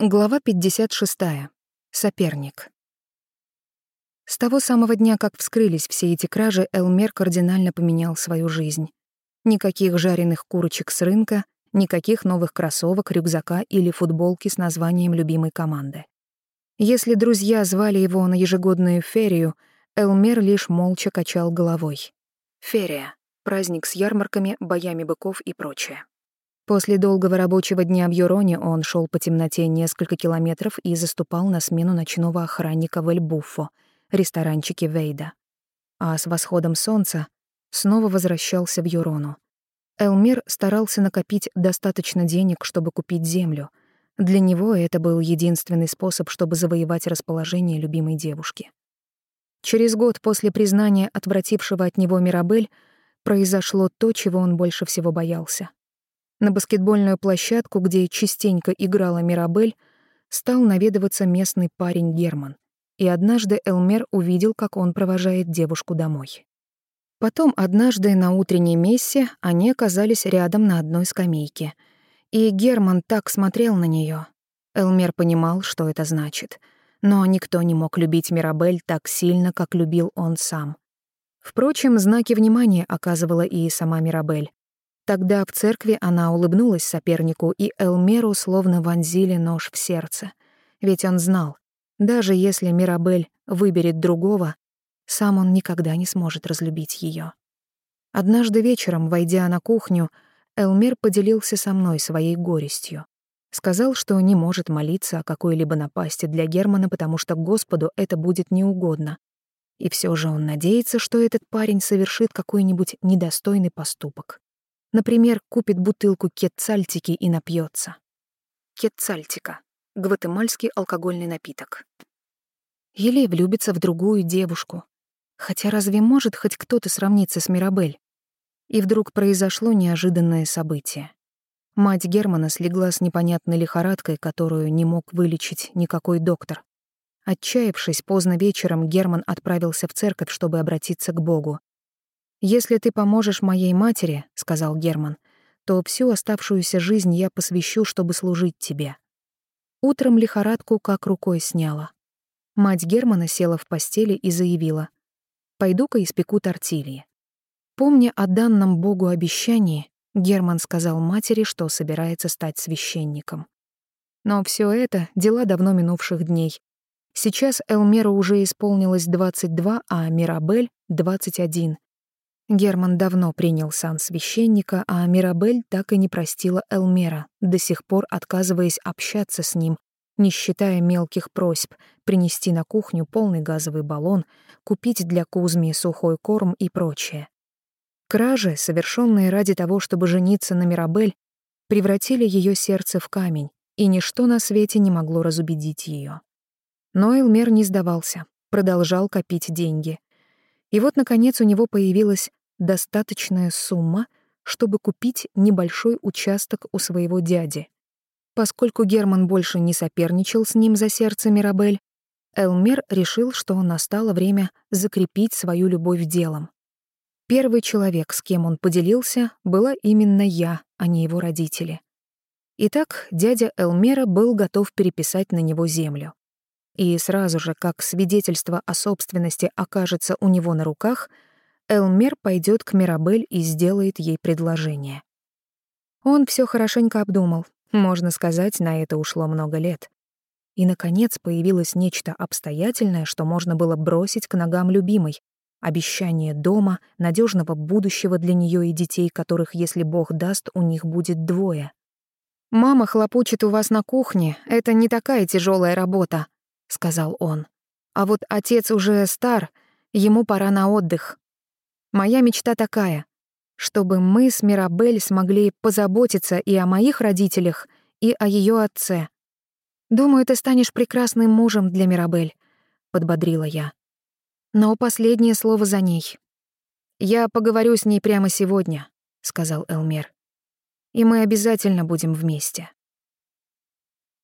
Глава 56. Соперник. С того самого дня, как вскрылись все эти кражи, Элмер кардинально поменял свою жизнь. Никаких жареных курочек с рынка, никаких новых кроссовок, рюкзака или футболки с названием любимой команды. Если друзья звали его на ежегодную ферию, Элмер лишь молча качал головой. Ферия — праздник с ярмарками, боями быков и прочее. После долгого рабочего дня в Юроне он шел по темноте несколько километров и заступал на смену ночного охранника в Эльбуффо, ресторанчике Вейда. А с восходом солнца снова возвращался в Юрону. Элмир старался накопить достаточно денег, чтобы купить землю. Для него это был единственный способ, чтобы завоевать расположение любимой девушки. Через год после признания отвратившего от него Мирабель произошло то, чего он больше всего боялся. На баскетбольную площадку, где частенько играла Мирабель, стал наведываться местный парень Герман. И однажды Элмер увидел, как он провожает девушку домой. Потом однажды на утренней мессе они оказались рядом на одной скамейке. И Герман так смотрел на нее. Элмер понимал, что это значит. Но никто не мог любить Мирабель так сильно, как любил он сам. Впрочем, знаки внимания оказывала и сама Мирабель. Тогда в церкви она улыбнулась сопернику, и Элмеру словно вонзили нож в сердце. Ведь он знал, даже если Мирабель выберет другого, сам он никогда не сможет разлюбить ее. Однажды вечером, войдя на кухню, Элмер поделился со мной своей горестью. Сказал, что не может молиться о какой-либо напасти для Германа, потому что Господу это будет неугодно. И все же он надеется, что этот парень совершит какой-нибудь недостойный поступок. Например, купит бутылку кетцальтики и напьется. Кетцальтика — гватемальский алкогольный напиток. Или влюбится в другую девушку. Хотя разве может хоть кто-то сравниться с Мирабель? И вдруг произошло неожиданное событие. Мать Германа слегла с непонятной лихорадкой, которую не мог вылечить никакой доктор. Отчаявшись, поздно вечером Герман отправился в церковь, чтобы обратиться к Богу. «Если ты поможешь моей матери», — сказал Герман, «то всю оставшуюся жизнь я посвящу, чтобы служить тебе». Утром лихорадку как рукой сняла. Мать Германа села в постели и заявила, «Пойду-ка испеку тортильи». Помня о данном Богу обещании, Герман сказал матери, что собирается стать священником. Но все это — дела давно минувших дней. Сейчас Элмеру уже исполнилось 22, а Мирабель — 21, Герман давно принял сан священника, а Мирабель так и не простила Элмера, до сих пор отказываясь общаться с ним, не считая мелких просьб принести на кухню полный газовый баллон, купить для Кузми сухой корм и прочее. Кражи, совершенные ради того, чтобы жениться на Мирабель, превратили ее сердце в камень, и ничто на свете не могло разубедить ее. Но Элмер не сдавался, продолжал копить деньги. И вот, наконец, у него появилась достаточная сумма, чтобы купить небольшой участок у своего дяди. Поскольку Герман больше не соперничал с ним за сердце Мирабель, Элмер решил, что настало время закрепить свою любовь делом. Первый человек, с кем он поделился, была именно я, а не его родители. Итак, дядя Элмера был готов переписать на него землю. И сразу же, как свидетельство о собственности окажется у него на руках — Элмер пойдет к Мирабель и сделает ей предложение. Он все хорошенько обдумал. Можно сказать, на это ушло много лет. И, наконец, появилось нечто обстоятельное, что можно было бросить к ногам любимой. Обещание дома, надежного будущего для нее и детей, которых, если Бог даст, у них будет двое. «Мама хлопочет у вас на кухне. Это не такая тяжелая работа», — сказал он. «А вот отец уже стар, ему пора на отдых. Моя мечта такая, чтобы мы с Мирабель смогли позаботиться и о моих родителях, и о ее отце. Думаю, ты станешь прекрасным мужем для Мирабель, подбодрила я. Но последнее слово за ней. Я поговорю с ней прямо сегодня, сказал Элмер. И мы обязательно будем вместе.